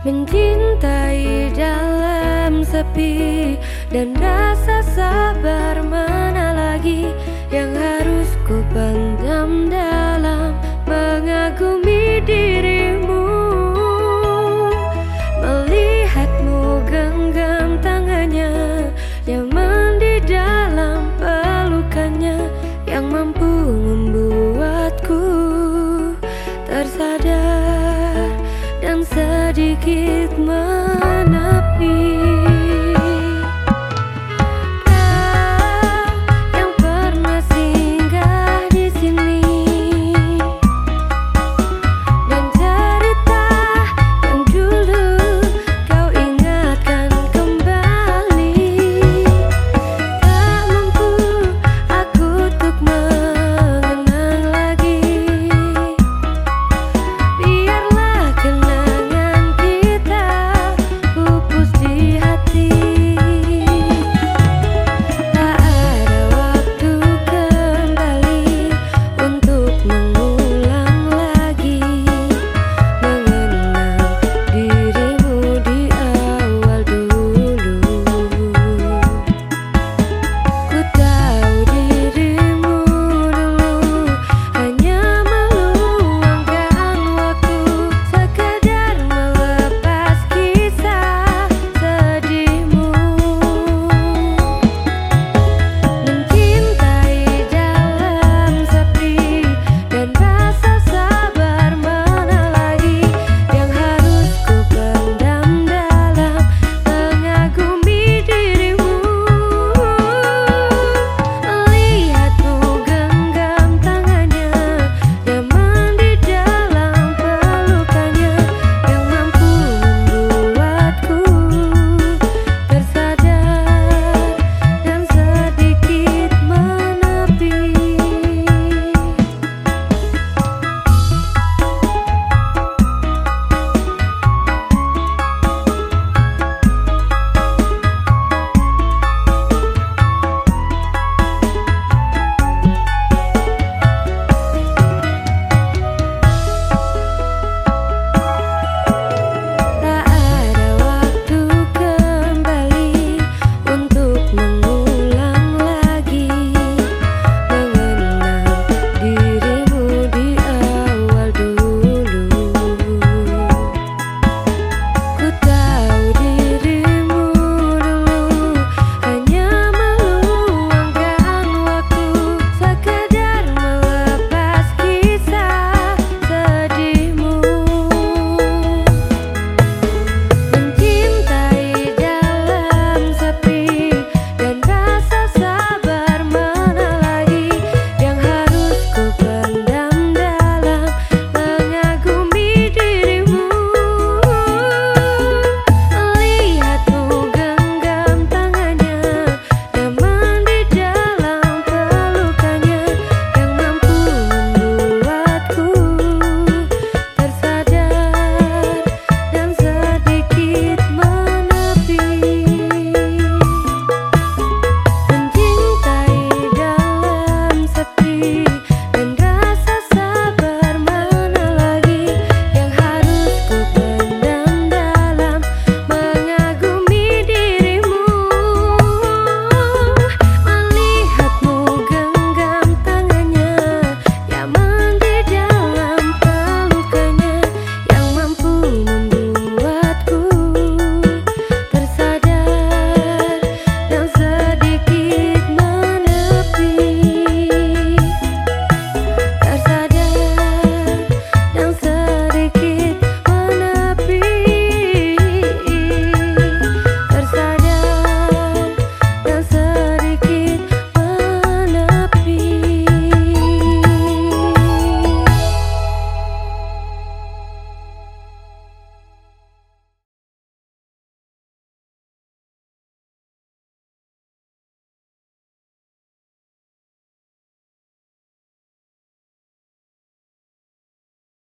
Mencintai dalam sepi Dan rasa sabar mana lagi Yang harus ku pendam 门。